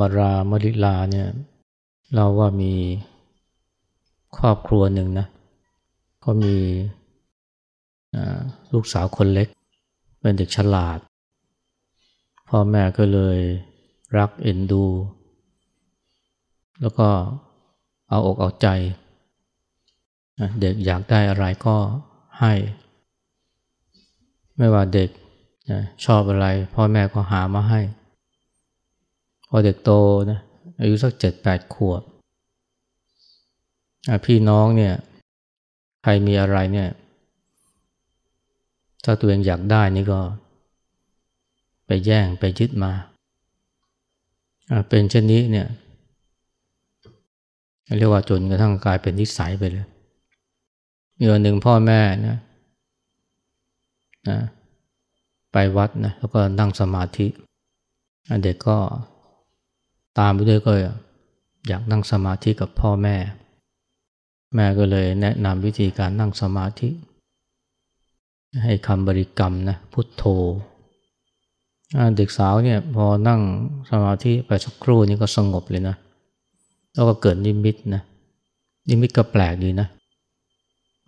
มอมรามริลาเนี่ยเราว่ามีครอบครัวหนึ่งนะก็มีลูกสาวคนเล็ก เป็นเด็กฉลาด พ่อแม่ก็เลยรักเอ็นดู แล้วก็เอาอกเอาใจ เด็กอยากได้อะไรก็ให้ ไม่ว่าเด็กชอบอะไร พ่อแม่ก็หามาให้ พอเด็กโตนะอายุสักเจ็ดแปดขวบพี่น้องเนี่ยใครมีอะไรเนี่ย ถ้าตัวเองอยากได้นี่ก็ ไปแย่งไปยึดมาเป็นเช่นนี้เนี่ยเรียกว่าจนกระทั่งกลายเป็นนิสัยไปเลยมีวันหนึ่งพ่อแม่นะนะไปวัดนะแล้วก็นั่งสมาธิ เด็กก็ ตามไปด้วยก็อยากนั่งสมาธิกับพ่อแม่ แม่ก็เลยแนะนำวิธีการนั่งสมาธิ ให้คำบริกรรมนะพุทโธเด็กสาวเนี่ยพอนั่งสมาธิไปสักครู่นี้ก็สงบเลยนะ แล้วก็เกิดนิมิตนะ นิมิตก็แปลกดีนะ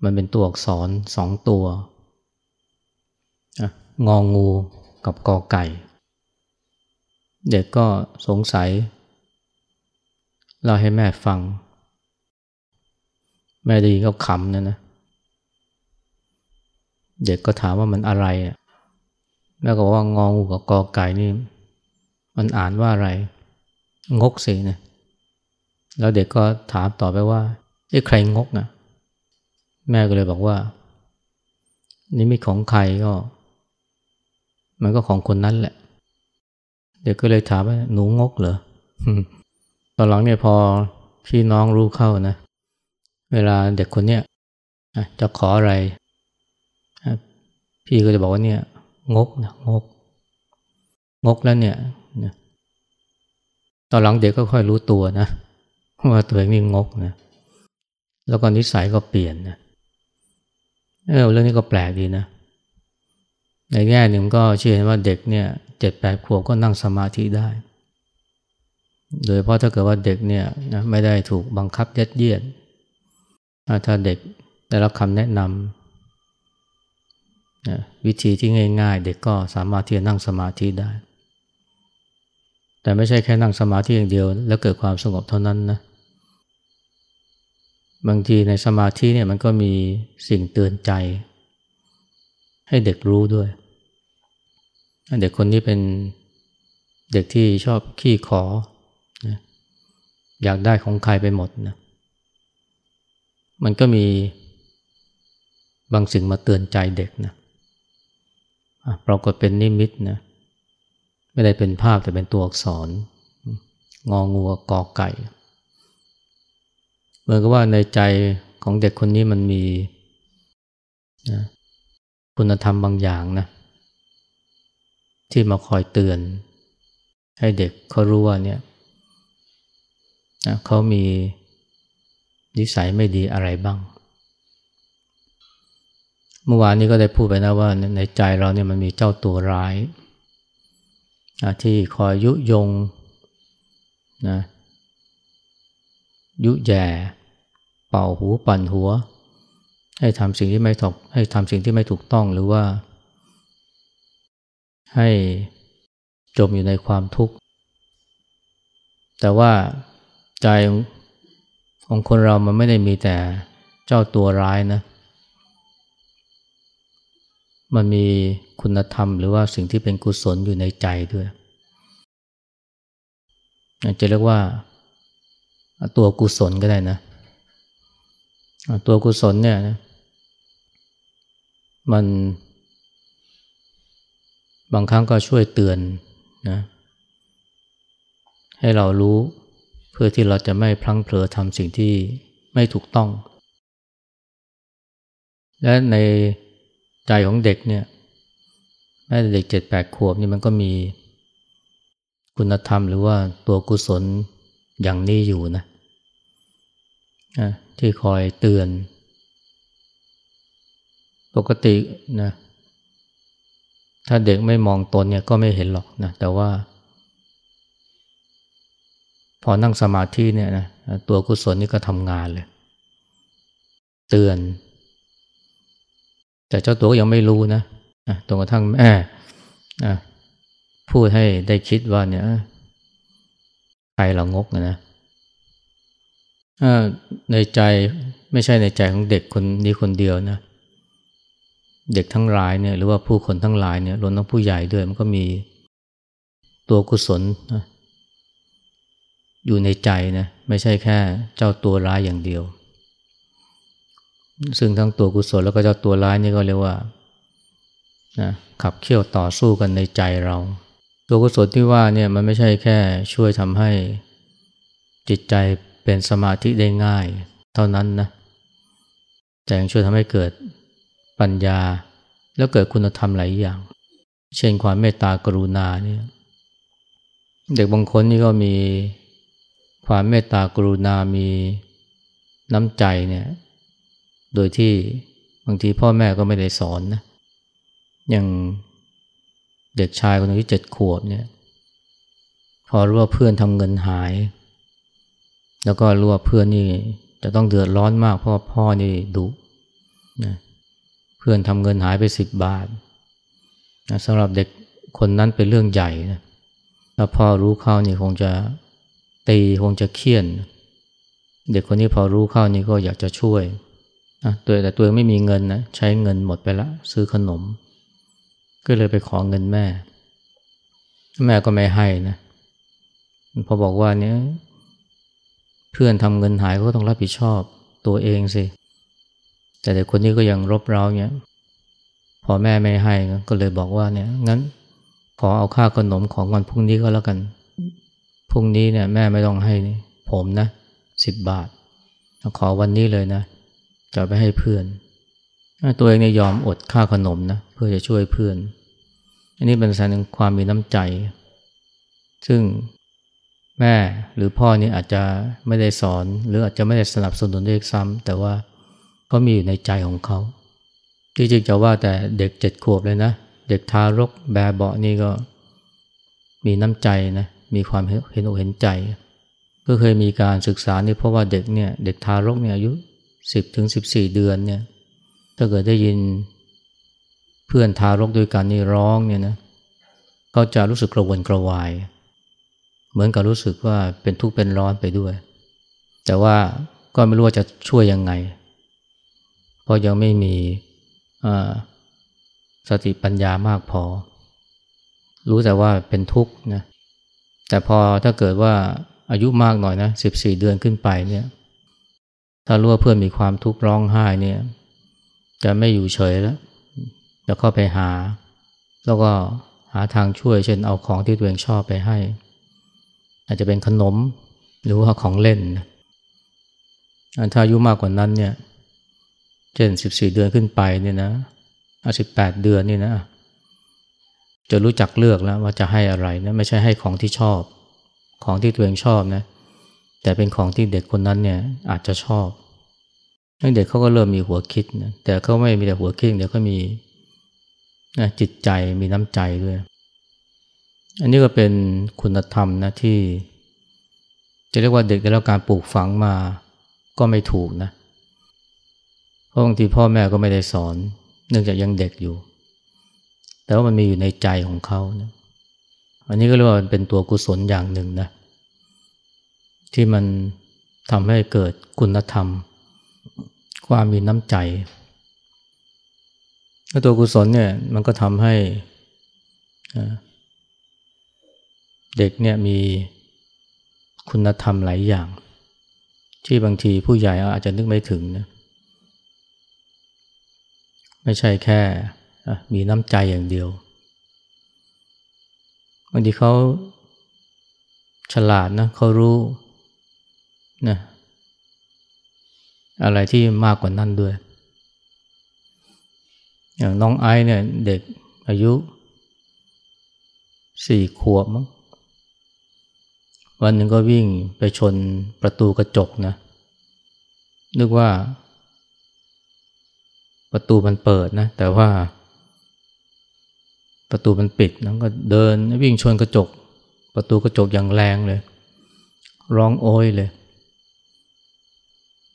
มันเป็นตัวอักษรสองตัวงองงูกับกอไก่ เด็กก็สงสัย เราให้แม่ฟัง แม่ได้ยินก็ขำนะนะ เด็กก็ถามว่ามันอะไรอะแม่ก็บอกว่างองูกับกอไก่นี่ มันอ่านว่าอะไร งกสินะแล้วเด็กก็ถามต่อไปว่าไอ้ใครงกนะแม่ก็เลยบอกว่านี่มีของใครก็ มันก็ของคนนั้นแหละ เด็กก็เลยถามว่าหนูงกเหรอ ตอนหลังเนี่ยพอพี่น้องรู้เข้านะ เวลาเด็กคนเนี้ยจะขออะไร พี่ก็จะบอกว่าเนี่ย งกนะงก งกแล้วเนี่ยตอนหลังเด็กก็ค่อยรู้ตัวนะว่าตัวเองนี่งกนะแล้วก็นิสัยก็เปลี่ยนนะเออเรื่องนี้ก็แปลกดีนะ ในแง่หนึ่งก็เชื่อว่าเด็กเนี่ยเจ็ดแปดขวบก็นั่งสมาธิได้ โดยเพราะถ้าเกิดว่าเด็กเนี่ยนะไม่ได้ถูกบังคับยัดเยียดถ้าเด็กได้รับคำแนะนำนะวิธีที่ง่ายๆ เด็กก็สามารถที่จะนั่งสมาธิได้ แต่ไม่ใช่แค่นั่งสมาธิอย่างเดียว แล้วเกิดความสงบเท่านั้นนะบางทีในสมาธิเนี่ยมันก็มีสิ่งเตือนใจ ให้เด็กรู้ด้วย เด็กคนนี้เป็นเด็กที่ชอบขี้ขอ อยากได้ของใครไปหมดนะมันก็มีบางสิ่งมาเตือนใจเด็กนะปรากฏเป็นนิมิตนะไม่ได้เป็นภาพแต่เป็นตัวอักษร งองัวกอไก่ เหมือนกับว่าในใจของเด็กคนนี้มันมีนะคุณธรรมบางอย่างนะที่มาคอยเตือน ให้เด็กเขารู้ว่าเนี่ย นะเขามีนิสัยไม่ดีอะไรบ้าง เมื่อวานนี้ก็ได้พูดไปนะว่าในใจเราเนี่ยมันมีเจ้าตัวร้ายนะที่คอยยุยงนะยุแย่เป่าหูปั่นหัว ให้ทำสิ่งที่ไม่ถูกให้ทำสิ่งที่ไม่ถูกต้องหรือว่า ให้จมอยู่ในความทุกข์ แต่ว่า ใจของคนเรามันไม่ได้มีแต่เจ้าตัวร้ายนะ มันมีคุณธรรมหรือว่าสิ่งที่เป็นกุศลอยู่ในใจด้วยจะเรียกว่าตัวกุศลก็ได้นะ ตัวกุศลเนี่ยนะมันบางครั้งก็ช่วยเตือนนะให้เรารู้ เพื่อที่เราจะไม่พลั้งเผลอทำสิ่งที่ไม่ถูกต้อง และในใจของเด็กเนี่ยแม้แต่เด็กเจ็ดแปดขวบนี่มันก็มีคุณธรรมหรือว่าตัวกุศลอย่างนี้อยู่นะที่คอยเตือน ปกตินะถ้าเด็กไม่มองตนเนี่ยก็ไม่เห็นหรอกนะแต่ว่า พอนั่งสมาธิเนี่ยนะตัวกุศลนี่ก็ทำงานเลย เตือน แต่เจ้าตัวยังไม่รู้นะตรงกระทั่งแม่พูดให้ได้คิดว่าเนี่ยใครเรางกนะนะในใจไม่ใช่ในใจของเด็กคนนี้คนเดียวนะ เด็กทั้งหลายเนี่ยหรือว่าผู้คนทั้งหลายเนี่ยรวมทั้งผู้ใหญ่ด้วยมันก็มีตัวกุศลนะ อยู่ในใจนะไม่ใช่แค่เจ้าตัวร้ายอย่างเดียว ซึ่งทั้งตัวกุศลแล้วก็เจ้าตัวร้ายนี่ก็เรียกว่านะขับเคี่ยวต่อสู้กันในใจเรา ตัวกุศลที่ว่าเนี่ยมันไม่ใช่แค่ช่วยทำให้จิตใจเป็นสมาธิได้ง่าย เท่านั้นนะแต่ยังช่วยทำให้เกิดปัญญา แล้วเกิดคุณธรรมหลายอย่าง เช่นความเมตตากรุณาเนี่ยเด็กบางคนนี่ก็มี ความเมตตากรุณามีน้ำใจเนี่ยโดยที่บางทีพ่อแม่ก็ไม่ได้สอนนะอย่างเด็กชายคนนึงที่เจ็ดขวบเนี่ยพอรู้ว่าเพื่อนทำเงินหาย แล้วก็รู้ว่าเพื่อนนี่จะต้องเดือดร้อนมากเพราะพ่อนี่ดุนะเพื่อนทำเงินหายไปสิบบาทนะสำหรับเด็กคนนั้นเป็นเรื่องใหญ่นะถ้าพ่อรู้เข้านี่คงจะ ตีคงจะเคี่ยน เด็กคนนี้พอรู้เข้านี่ก็อยากจะช่วยนะตัวแต่ตัวไม่มีเงินนะใช้เงินหมดไปละซื้อขนม ก็เลยไปขอเงินแม่ แม่ก็ไม่ให้นะพอบอกว่าเนี่ยเพื่อนทำเงินหายก็ต้องรับผิดชอบตัวเองสิ แต่เด็กคนนี้ก็ยังรบเร้าเนี่ยพอแม่ไม่ให้ก็เลยบอกว่าเนี่ยงั้นขอเอาค่าขนมของวันพรุ่งนี้ก็แล้วกัน พรุ่งนี้เนี่ยแม่ไม่ต้องให้ผมนะสิบบาท ขอวันนี้เลยนะ จะไปให้เพื่อน ตัวเองเนี่ยยอมอดค่าขนมนะเพื่อจะช่วยเพื่อน อันนี้เป็นสัญญาความมีน้ำใจ ซึ่งแม่หรือพ่อนี่อาจจะไม่ได้สอน หรืออาจจะไม่ได้สนับสนุนด้วยซ้ำแต่ว่าก็มีอยู่ในใจของเขาที่จริงจะว่าแต่เด็กเจ็ดขวบเลยนะ เด็กทารกแบบเบาะนี่ก็มีน้ำใจนะ มีความเห็นอกเห็นใจ ก็เคยมีการศึกษานี่เพราะว่าเด็กเนี่ยเด็กทารกเนี่ยอายุสิบถึงสิบสี่เดือนเนี่ยถ้าเกิดได้ยินเพื่อนทารกด้วยกันนี่ร้องเนี่ยนะเขาจะรู้สึกกระวนกระวาย เหมือนกับรู้สึกว่าเป็นทุกข์เป็นร้อนไปด้วย แต่ว่าก็ไม่รู้ว่าจะช่วยยังไง เพราะยังไม่มีสติปัญญามากพอ รู้แต่ว่าเป็นทุกข์นะ แต่พอถ้าเกิดว่าอายุมากหน่อยนะสิบสี่เดือนขึ้นไปเนี่ยถ้ารู้ว่าเพื่อนมีความทุกข์ร้องไห้เนี่ย จะไม่อยู่เฉยแล้วจะเข้าไปหา แล้วก็หาทางช่วย เช่นเอาของที่ตัวเองชอบไปให้ อาจจะเป็นขนมหรือว่าของเล่นอันถ้าอายุมากกว่านั้นเนี่ย เช่นสิบสี่เดือนขึ้นไปเนี่ยนะอะสิบแปดเดือนนี่นะ จะรู้จักเลือกแล้วว่าจะให้อะไรนะไม่ใช่ให้ของที่ชอบ ของที่ตัวเองชอบนะ แต่เป็นของที่เด็กคนนั้นเนี่ยอาจจะชอบเด็กเขาก็เริ่มมีหัวคิดนะแต่เขาไม่มีแต่หัวคิดเดี๋ยวก็มีนะจิตใจมีน้ำใจด้วย อันนี้ก็เป็นคุณธรรมนะที่ จะเรียกว่าเด็กได้รับการปลูกฝังมาก็ไม่ถูกนะเพราะบางทีพ่อแม่ก็ไม่ได้สอน เนื่องจากยังเด็กอยู่ แต่ว่ามันมีอยู่ในใจของเขานะอันนี้ก็เรียกว่าเป็นตัวกุศลอย่างหนึ่งนะ ที่มันทำให้เกิดคุณธรรม ความมีน้ำใจแล้วตัวกุศลเนี่ยมันก็ทำให้เด็กเนี่ยมีคุณธรรมหลายอย่าง ที่บางทีผู้ใหญ่อาจจะนึกไม่ถึงนะไม่ใช่แค่ มีน้ำใจอย่างเดียวบางทีเขาฉลาดนะเขารู้นะอะไรที่มากกว่านั้นด้วย อย่างน้องไอเนี่ยเด็กอายุสี่ขวบมั้งวันหนึ่งก็วิ่งไปชนประตูกระจกนะนึกว่า ประตูมันเปิดนะ แต่ว่า ประตูมันปิดแล้วก็เดินวิ่งชนกระจก ประตูกระจกอย่างแรงเลย ร้องโอยเลย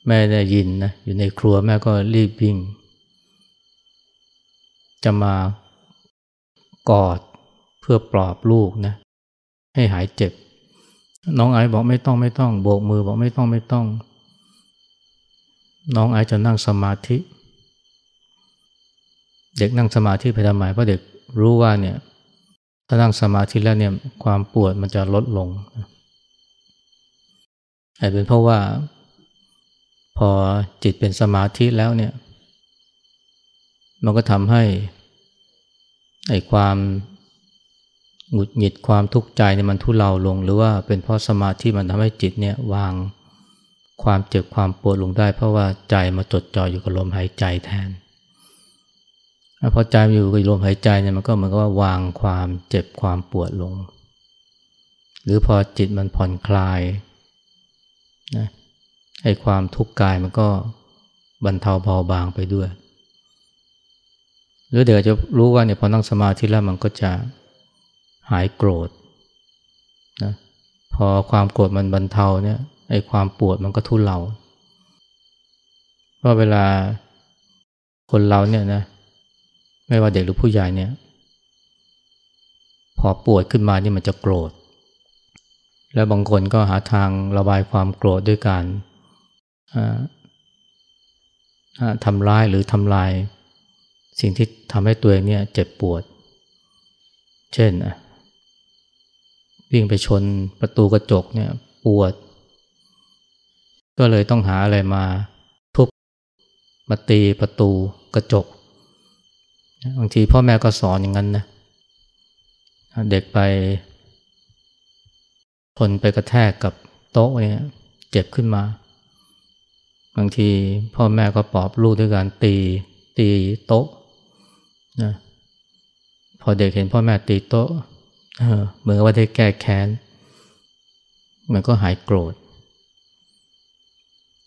แม่ได้ยินนะอยู่ในครัวแม่ก็รีบวิ่ง จะมากอดเพื่อปลอบลูกนะให้หายเจ็บ น้องไอบอกไม่ต้องไม่ต้องโบกมือบอกไม่ต้องไม่ต้อง น้องไอจะนั่งสมาธิ เด็กนั่งสมาธิไปทำไมเพราะเด็ก รู้ว่าเนี่ยถ้านั่งสมาธิแล้วเนี่ยความปวดมันจะลดลงอาจเป็นเพราะว่าพอจิตเป็นสมาธิแล้วเนี่ย มันก็ทำให้ไอ้ความหงุดหงิดความทุกข์ใจเนี่ยมันทุเลาลง หรือว่าเป็นเพราะสมาธิมันทำให้จิตเนี่ยวางความเจ็บความปวดลงได้ เพราะว่าใจมาจดจ่ออยู่กับลมหายใจแทน พอใจอยู่กับลมหายใจเนี่ยมันก็เหมือนกับว่าวางความเจ็บความปวดลง หรือพอจิตมันผ่อนคลายนะไอ้ความทุกข์กายมันก็บรรเทาเบาบางไปด้วย หรือเดี๋ยวจะรู้ว่าเนี่ยพอนั่งสมาธิแล้วมันก็จะหายโกรธนะพอความโกรธมันบรรเทาเนี่ยไอ้ความปวดมันก็ทุเลาเพราะเวลาคนเราเนี่ยนะ ไม่ว่าเด็กหรือผู้ใหญ่เนี่ย พอปวดขึ้นมานี่มันจะโกรธ แล้วบางคนก็หาทางระบายความโกรธด้วยการทำร้ายหรือทำลาย สิ่งที่ทำให้ตัวเองเนี่ยเจ็บปวด เช่นวิ่งไปชนประตูกระจกเนี่ยปวด ก็เลยต้องหาอะไรมาทุบมาตีประตูกระจก บางทีพ่อแม่ก็สอนอย่างนั้นนะเด็กไปทนไปกระแทกกับโต๊ะเนี่ยเจ็บขึ้นมา บางทีพ่อแม่ก็ปลอบลูกด้วยการตีตีโต๊ะนะพอเด็กเห็นพ่อแม่ตีโต๊ะเหมือนว่าได้แก้แค้น มันก็หายโกรธ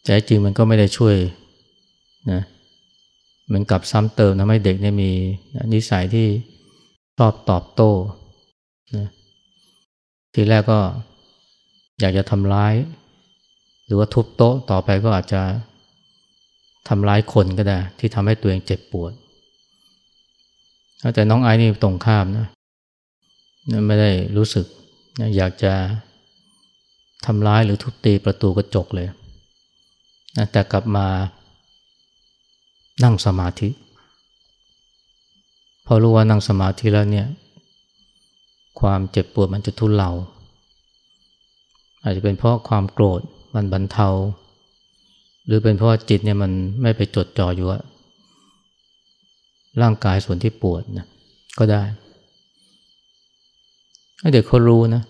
แต่จริงมันก็ไม่ได้ช่วยนะ เหมันกลับซ้ำเติมทำให้เด็กเนี่ยมีนิสัยที่ชอบตอบโต้นะทีแรกก็อยากจะทำร้าย หรือว่าทุบโต๊ะต่อไปก็อาจจะทำร้ายคนก็ได้ ที่ทำให้ตัวเองเจ็บปวด แต่น้องไอ้นี่ตรงข้ามนะไม่ได้รู้สึกอยากจะทำร้ายหรือทุบตีประตูกระจกเลย แต่กลับมา นั่งสมาธิ พอรู้ว่านั่งสมาธิแล้วเนี่ย ความเจ็บปวดมันจะทุเลา อาจจะเป็นเพราะความโกรธมันบรรเทา หรือเป็นเพราะจิตเนี่ยมันไม่ไปจดจ่ออยู่ว่าร่างกายส่วนที่ปวดนะก็ได้ให้เด็กเขารู้นะ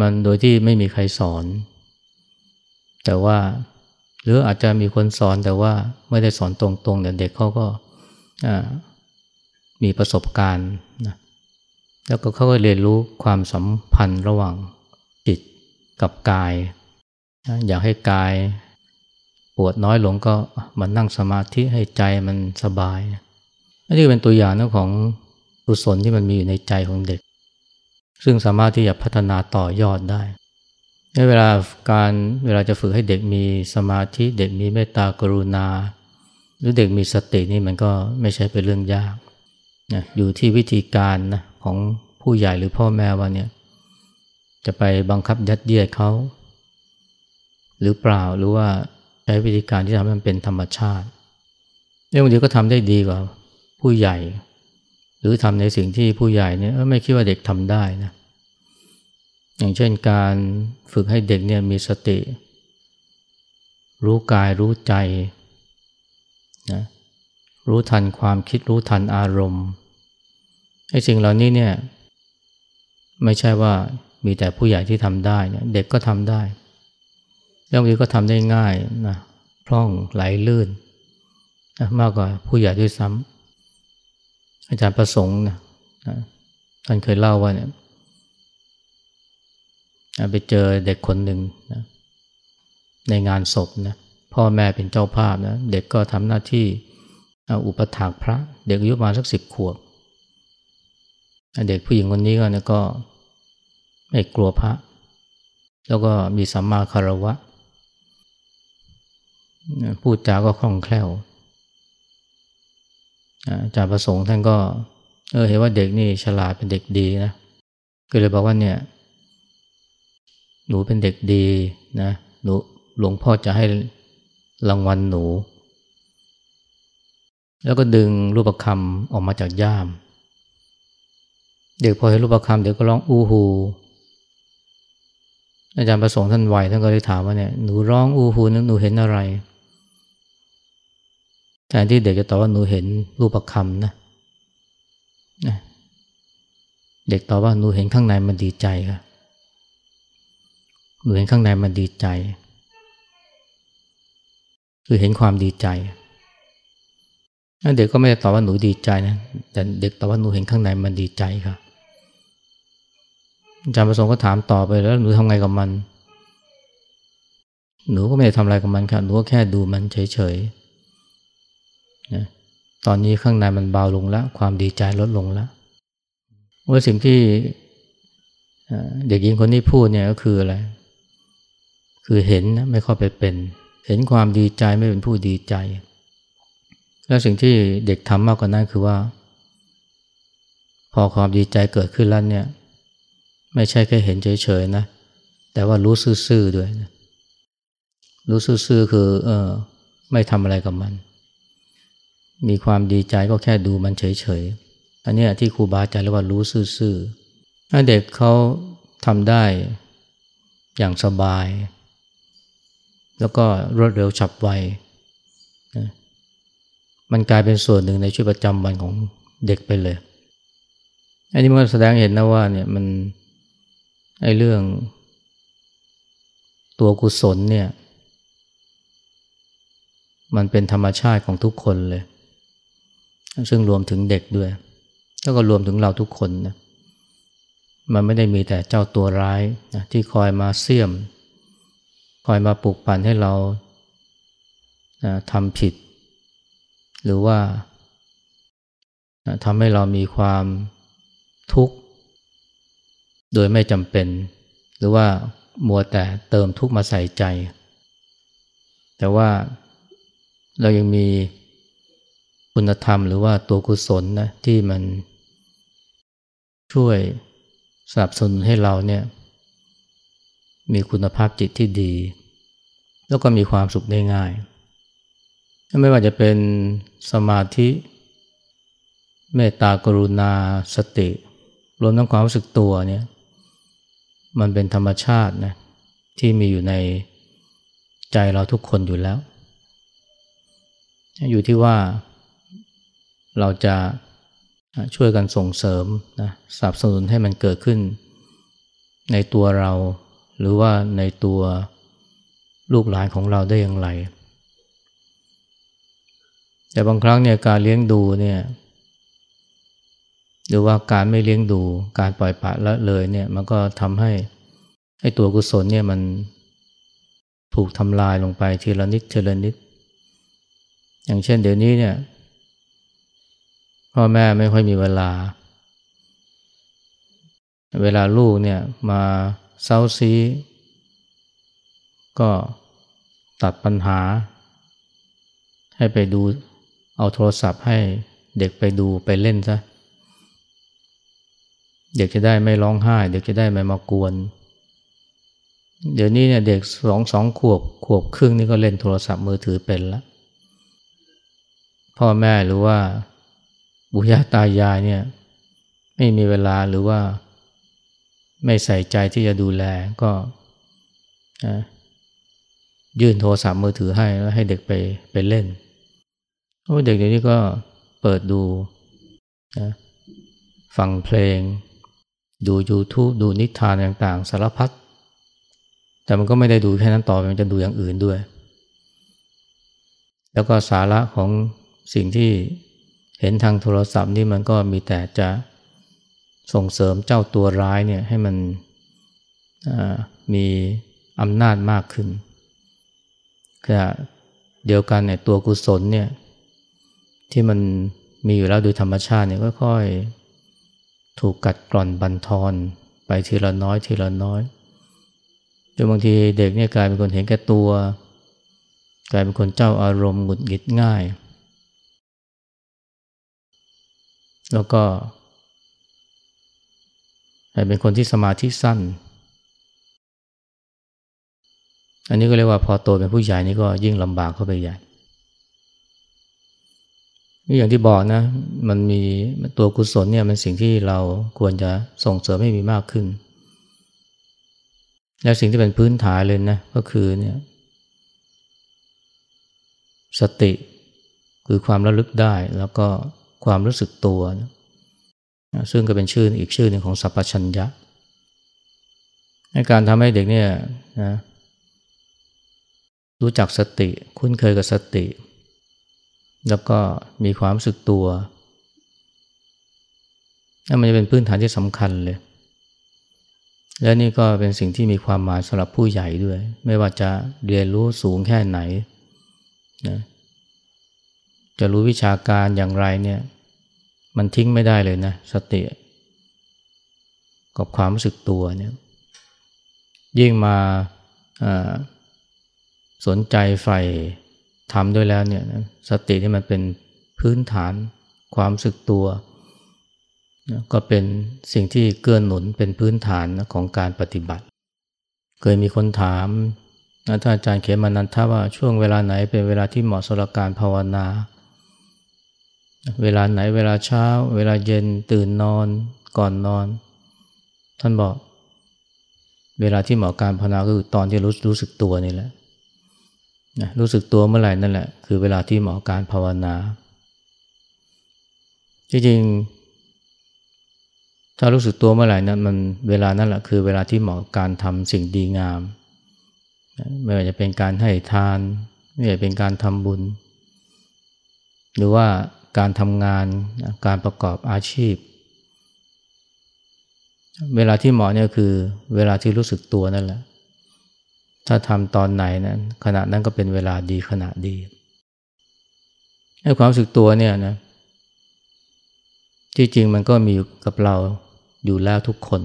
มันโดยที่ไม่มีใครสอน แต่ว่า หรืออาจจะมีคนสอนแต่ว่าไม่ได้สอนตรงๆแต่เด็กเขาก็มีประสบการณ์นะแล้วก็เขาก็เรียนรู้ความสัมพันธ์ระหว่างจิตกับกายอยากให้กายปวดน้อยลงก็มันนั่งสมาธิให้ใจมันสบายอันนี้เป็นตัวอย่างนะของกุศลที่มันมีอยู่ในใจของเด็ก ซึ่งสามารถที่จะพัฒนาต่อยอดได้ เวลาการเวลาจะฝึกให้เด็กมีสมาธิเด็กมีเมตตากรุณา หรือเด็กมีสตินี่มันก็ไม่ใช่เป็นเรื่องยากนะอยู่ที่วิธีการนะของผู้ใหญ่หรือพ่อแม่ว่าเนี่ยจะไปบังคับยัดเยียดเขาหรือเปล่าหรือว่าใช้วิธีการที่ทำให้มันเป็นธรรมชาติเรื่องบางทีก็ทำได้ดีกว่าผู้ใหญ่ หรือทำในสิ่งที่ผู้ใหญ่เนี่ยไม่คิดว่าเด็กทำได้นะ อย่างเช่นการฝึกให้เด็กเนี่ยมีสติ รู้กายรู้ใจนะรู้ทันความคิดรู้ทันอารมณ์ไอ้สิ่งเหล่านี้เนี่ยไม่ใช่ว่ามีแต่ผู้ใหญ่ที่ทำได้เนี่ยเด็กก็ทำได้แล้วบางทีก็ทำได้ง่ายนะพร่องไหลลื่นนะมากกว่าผู้ใหญ่ด้วยซ้ำอาจารย์ประสงค์นะท่านเคยเล่าว่าเนี่ย ไปเจอเด็กคนหนึ่งนะในงานศพนะพ่อแม่เป็นเจ้าภาพนะเด็กก็ทำหน้าที่อุปถากพระ เด็กอายุประมาณสักสิบขวบเด็กผู้หญิงคนนี้ก็นะก็ไม่กลัวพระ แล้วก็มีสัมมาคารวะ พูดจาก็คล่องแคล่วอาจารย์ประสงค์ท่านก็ เออเห็นว่าเด็กนี่ฉลาดเป็นเด็กดีนะก็เลยบอกว่าเนี่ย หนูเป็นเด็กดีนะหนูหลวงพ่อจะให้รางวัลหนู แล้วก็ดึงรูปคำออกมาจากย่าม เด็กพอเห็นรูปคำเด็กก็ร้องอู้ฮูอาจารย์ประสงค์ท่านไหวท่านก็เลยถามว่าเนี่ยหนูร้องอู้ฮูนั้นหนูเห็นอะไรแทนที่เด็กจะตอบว่าหนูเห็นรูปคำนะนะเด็กตอบว่าหนูเห็นข้างในมันดีใจค่ะ หนูเห็นข้างในมันดีใจ คือเห็นความดีใจเด็กก็ไม่ได้ตอบว่าหนูดีใจนะ แต่เด็กตอบว่าหนูเห็นข้างในมันดีใจค่ะอาจารย์ประสงค์ก็ถามต่อไปแล้วหนูทำไงกับมัน หนูก็ไม่ได้ทำอะไรกับมันค่ะหนูก็แค่ดูมันเฉยๆนะตอนนี้ข้างในมันเบาลงแล้ว ความดีใจลดลงแล้วว่าสิ่งที่เด็กหญิงคนนี้พูดเนี่ยก็คืออะไร คือเห็นนะไม่เข้าไปเป็น เห็นความดีใจไม่เป็นผู้ดีใจ แล้วสิ่งที่เด็กทำมากกว่านั้นคือว่า พอความดีใจเกิดขึ้นแล้วเนี่ย ไม่ใช่แค่เห็นเฉยๆนะ แต่ว่ารู้ซื่อๆด้วยนะรู้ซื่อๆคือเออไม่ทำอะไรกับมัน มีความดีใจก็แค่ดูมันเฉยๆ อันนี้ที่ครูบาอาจารย์เรียกว่ารู้ซื่อๆถ้าเด็กเขาทำได้อย่างสบาย แล้วก็รวดเร็วฉับไวนะมันกลายเป็นส่วนหนึ่งในชีวิตประจำวันของเด็กไปเลย อันนี้มันแสดงเห็นนะว่าเนี่ยมันไอ้เรื่องตัวกุศลเนี่ย มันเป็นธรรมชาติของทุกคนเลย ซึ่งรวมถึงเด็กด้วย แล้วก็รวมถึงเราทุกคนนะมันไม่ได้มีแต่เจ้าตัวร้ายนะที่คอยมาเสี่ยม คอยมาปลุกปั่นให้เรานะทำผิด หรือว่าทำให้เรามีความทุกข์โดยไม่จำเป็น หรือว่ามัวแต่เติมทุกข์มาใส่ใจ แต่ว่าเรายังมีคุณธรรมหรือว่าตัวกุศลนะที่มันช่วยสนับสนุนให้เราเนี่ย มีคุณภาพจิตที่ดี แล้วก็มีความสุขได้ง่าย ไม่ว่าจะเป็นสมาธิ เมตตากรุณาสติ รวมทั้งความรู้สึกตัวเนี่ยมันเป็นธรรมชาตินะที่มีอยู่ในใจเราทุกคนอยู่แล้ว อยู่ที่ว่าเราจะช่วยกันส่งเสริมนะสนับสนุนให้มันเกิดขึ้นในตัวเรา หรือว่าในตัวลูกหลานของเราได้อย่างไร แต่บางครั้งเนี่ยการเลี้ยงดูเนี่ยหรือว่าการไม่เลี้ยงดูการปล่อยปละละเลยเนี่ยมันก็ทำให้ไอ้ตัวกุศลเนี่ยมันถูกทำลายลงไปทีละนิดทีละนิด อย่างเช่นเดี๋ยวนี้เนี่ยพ่อแม่ไม่ค่อยมีเวลา เวลาลูกเนี่ยมา เซาซี ก็ตัดปัญหา ให้ไปดูเอาโทรศัพท์ให้เด็กไปดูไปเล่นซะเด็กจะได้ไม่ร้องไห้ เด็กจะได้ไม่มากวน เดี๋ยวนี้เนี่ยเด็กสองสองขวบขวบครึ่งนี่ก็เล่นโทรศัพท์มือถือเป็นแล้วพ่อแม่หรือว่าบุญญาตายายเนี่ยไม่มีเวลาหรือว่า ไม่ใส่ใจที่จะดูแลก็ยื่นโทรศัพท์มือถือให้แล้วให้เด็กไปไปเล่นโอ้เด็กเดี๋ยวนี้ก็เปิดดูนะฟังเพลง ดู YouTube ดูนิทานต่างๆ สารพัดแต่มันก็ไม่ได้ดูแค่นั้นต่อมันจะดูอย่างอื่นด้วย แล้วก็สาระของสิ่งที่เห็นทางโทรศัพท์นี่มันก็มีแต่จะ ส่งเสริมเจ้าตัวร้ายเนี่ยให้มันมีอำนาจมากขึ้นขณะเดียวกันเนี่ยตัวกุศลเนี่ยที่มันมีอยู่แล้วโดยธรรมชาติเนี่ยค่อยๆถูกกัดกร่อนบันทอนไปทีละน้อยทีละน้อยจนบางทีเด็กเนี่ยกลายเป็นคนเห็นแก่ตัว กลายเป็นคนเจ้าอารมณ์หงุดหงิดง่าย แล้วก็ เป็นคนที่สมาธิสั้น อันนี้ก็เรียกว่าพอโตเป็นผู้ใหญ่นี่ก็ยิ่งลำบากเข้าไปใหญ่นี่อย่างที่บอกนะ มันมีตัวกุศลเนี่ยมันสิ่งที่เราควรจะส่งเสริมให้มีมากขึ้น แล้วสิ่งที่เป็นพื้นฐานเลยนะ ก็คือเนี่ยสติคือความระลึกได้แล้วก็ความรู้สึกตัวนะ ซึ่งก็เป็นชื่ออีกชื่อหนึ่งของสัพพัญญะในการทำให้เด็กเนี่ยนะรู้จักสติ คุ้นเคยกับสติ แล้วก็มีความรู้สึกตัวนั่นมันจะเป็นพื้นฐานที่สำคัญเลย และนี่ก็เป็นสิ่งที่มีความหมายสำหรับผู้ใหญ่ด้วย ไม่ว่าจะเรียนรู้สูงแค่ไหนนะจะรู้วิชาการอย่างไรเนี่ย มันทิ้งไม่ได้เลยนะ สติ กับความรู้สึกตัวเนี่ย ยิ่งมาสนใจใฝ่ทำด้วยแล้วเนี่ยสติที่มันเป็นพื้นฐานความรู้สึกตัว ก็เป็นสิ่งที่เกื้อหนุนเป็นพื้นฐานของการปฏิบัติ เคยมีคนถามท่านอาจารย์เขมานันทว่าช่วงเวลาไหนเป็นเวลาที่เหมาะสำหรับการภาวนา เวลาไหนเวลาเช้า เวลาเย็นตื่นนอนก่อนนอน ท่านบอก เวลาที่เหมาะการภาวนาคือตอนที่รู้รู้สึกตัวนี่แหละนะรู้สึกตัวเมื่อไหร่นั่นแหละ คือเวลาที่เหมาะการภาวนา จริงๆ ถ้ารู้สึกตัวเมื่อไหร่นั้นมันเวลานั่นแหละคือเวลาที่เหมาะการทำสิ่งดีงามไม่ว่าจะเป็นการให้ทานไม่ว่าจะเป็นการทำบุญ หรือว่า การทำงานการประกอบอาชีพ เวลาที่เหมาะเนี่ยคือเวลาที่รู้สึกตัวนั่นแหละ ถ้าทำตอนไหนนั้นขณะนั้นก็เป็นเวลาดีขณะดีให้ความรู้สึกตัวเนี่ยนะที่จริงมันก็มีกับเราอยู่แล้วทุกคน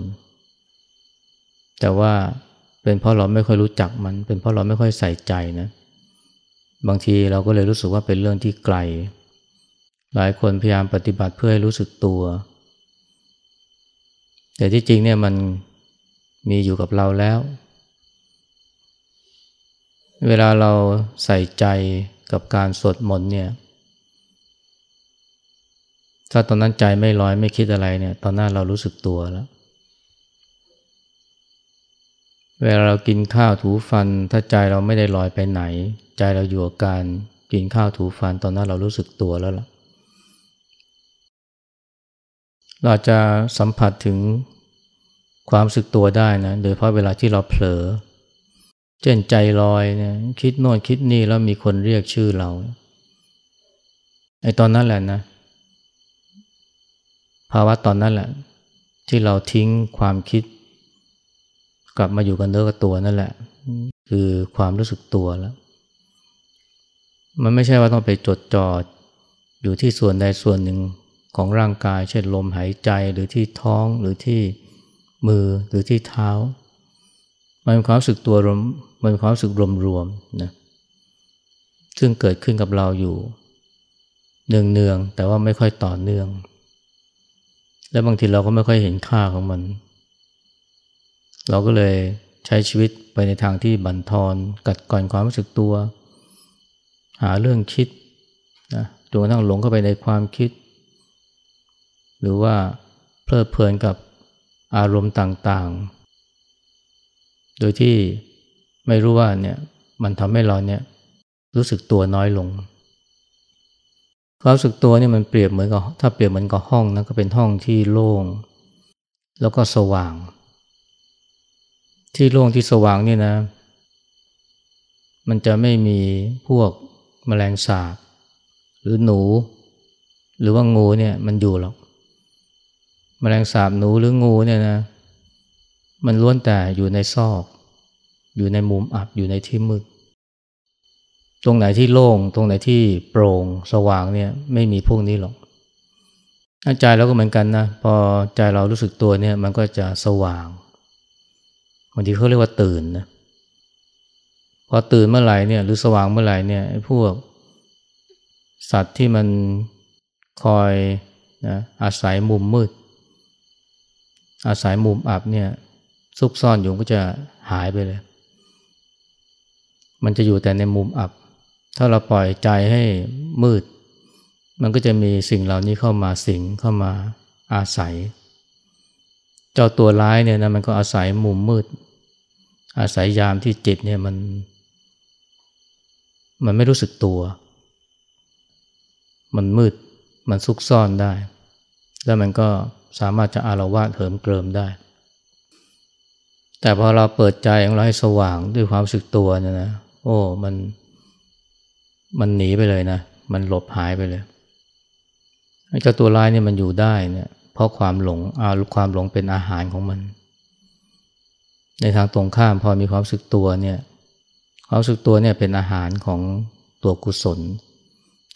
แต่ว่าเป็นเพราะเราไม่ค่อยรู้จักมัน เป็นเพราะเราไม่ค่อยใส่ใจนะ บางทีเราก็เลยรู้สึกว่าเป็นเรื่องที่ไกล หลายคนพยายามปฏิบัติเพื่อให้รู้สึกตัว แต่ที่จริงเนี่ยมันมีอยู่กับเราแล้ว เวลาเราใส่ใจกับการสวดมนต์เนี่ย ถ้าตอนนั้นใจไม่ลอยไม่คิดอะไรเนี่ย ตอนนั้นเรารู้สึกตัวแล้ว เวลาเรากินข้าวถูฟัน ถ้าใจเราไม่ได้ลอยไปไหน ใจเราอยู่กับการกินข้าวถูฟัน ตอนนั้นเรารู้สึกตัวแล้วล่ะ เราจะสัมผัสถึงความสึกตัวได้นะ โดยเพราะเวลาที่เราเผลอ เช่นใจลอยนี่ยคิดโน่นคิดนี่แล้วมีคนเรียกชื่อเรา ไอ้ตอนนั้นแหละนะ ภาวะตอนนั้นแหละ ที่เราทิ้งความคิด กลับมาอยู่กันเนื้อกับตัวนั่นแหละ คือความรู้สึกตัวแล้ว มันไม่ใช่ว่าต้องไปจดจ่ออยู่ที่ส่วนใดส่วนหนึ่ง ของร่างกาย เช่นลมหายใจหรือที่ท้องหรือที่มือหรือที่เท้า มันเป็นความรู้สึกตัวรวมมันเป็นความรู้สึกรวมๆนะซึ่งเกิดขึ้นกับเราอยู่เนืองๆแต่ว่าไม่ค่อยต่อเนื่อง และบางทีเราก็ไม่ค่อยเห็นค่าของมัน เราก็เลยใช้ชีวิตไปในทางที่บั่นทอนกัดก่อนความรู้สึกตัว หาเรื่องคิดนะจนกระทั่งหลงเข้าไปในความคิด หรือว่าเพลิดเพลินกับอารมณ์ต่างๆ โดยที่ไม่รู้ว่าเนี่ยมันทำให้เราเนี่ยรู้สึกตัวน้อยลงความรู้สึกตัวเนี่ยมันเปรียบเหมือนกับถ้าเปรียบเหมือนกับห้องนะก็เป็นห้องที่โล่ง แล้วก็สว่าง ที่โล่งที่สว่างนี่นะ มันจะไม่มีพวกแมลงสาบหรือหนู หรือว่างูเนี่ยมันอยู่หรอก มแมลงสาบหนูหรืองูเนี่ยนะ มันล้วนแต่อยู่ในซอก อยู่ในมุมอับอยู่ในที่มืดตรงไหนที่โล่งตรงไหนที่โปร่งสว่างเนี่ยไม่มีพวกนี้หรอกใจเราก็เหมือนกันนะ พอใจเรารู้สึกตัวเนี่ยมันก็จะสว่างบางทีเขาเรียกว่าตื่นนะพอตื่นเมื่อไหร่เนี่ยหรือสว่างเมื่อไหร่เนี่ยพวก สัตว์ที่มันคอยนะอาศัยมุมมืด อาศัยมุมอับเนี่ยซุกซ่อนอยู่ก็จะหายไปเลย มันจะอยู่แต่ในมุมอับ ถ้าเราปล่อยใจให้มืด มันก็จะมีสิ่งเหล่านี้เข้ามาสิงเข้ามาอาศัย เจ้าตัวร้ายเนี่ยนะมันก็อาศัยมุมมืด อาศัยยามที่จิตเนี่ยมัน มันไม่รู้สึกตัว มันมืด มันซุกซ่อนได้ แล้วมันก็ สามารถจะอารวาสเหิมเกริมได้ แต่พอเราเปิดใจของเราให้สว่างด้วยความสึกตัวเนี่ยนะ โอ้ มัน มันหนีไปเลยนะ มันหลบหายไปเลยไอ้เจ้าตัวร้ายเนี่ยมันอยู่ได้เนี่ยเพราะความหลงอาความหลงเป็นอาหารของมัน ในทางตรงข้ามพอมีความสึกตัวเนี่ย ความสึกตัวเนี่ยเป็นอาหารของตัวกุศล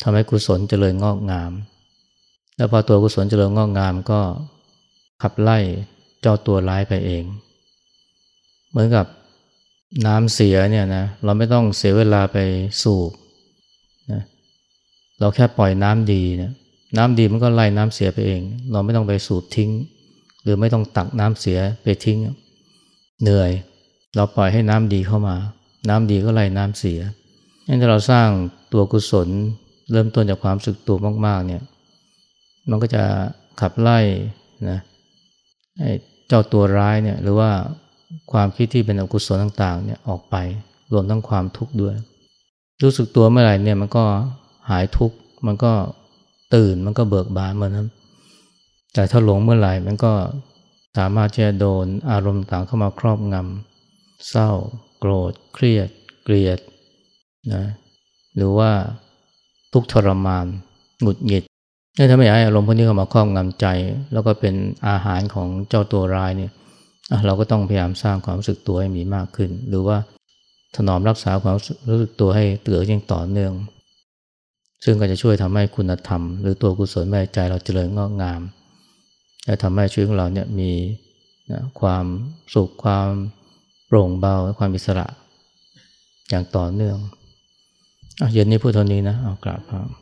ทำให้กุศลเจริญงอกงาม แล้วพอตัวกุศลเจริญงอกงามก็ขับไล่เจ้าตัวร้ายไปเอง เหมือนกับน้ำเสียเนี่ยนะเราไม่ต้องเสียเวลาไปสูบนะเราแค่ปล่อยน้ำดีนะน้ำดีมันก็ไล่น้ำเสียไปเอง เราไม่ต้องไปสูบทิ้ง หรือไม่ต้องตักน้ำเสียไปทิ้ง เหนื่อย เราปล่อยให้น้ำดีเข้ามา น้ำดีก็ไล่น้ำเสียงั้นถ้าเราสร้างตัวกุศล เริ่มต้นจากความสึกตัวมากๆเนี่ย มันก็จะขับไล่นะเจ้าตัวร้ายเนี่ยหรือว่าความคิดที่เป็นอกุศลต่างๆเนี่ยออกไปรวมทั้งความทุกข์ด้วย รู้สึกตัวเมื่อไหร่เนี่ยมันก็หายทุกข์มันก็ตื่นมันก็เบิกบานเหมือนนั้นแต่ถ้าหลงเมื่อไหร่มันก็สามารถจะโดนอารมณ์ต่างเข้ามาครอบงำเศร้า โกรธ เครียด เกลียดนะหรือว่าทุกทรมานหงุดหงิด ถ้าไม่อยากให้อารมณ์พวกนี้เข้ามาครอบงำใจ แล้วก็เป็นอาหารของเจ้าตัวร้ายเนี่ยเราก็ต้องพยายามสร้างความรู้สึกตัวให้มีมากขึ้น หรือว่าถนอมรักษาความรู้สึกตัวให้เตืออย่งต่อเนื่อง ซึ่งก็จะช่วยทำให้คุณธรรม หรือตัวกุศลแม่ใจเราเจริญงอกงาม และทำให้ชีวิตของเราเนี่ยมีนะความสุขความโปร่งเบาและความอิสระอย่างต่อเนื่องอเย็นนี้พูดเท่านี้นะเอากราบครับ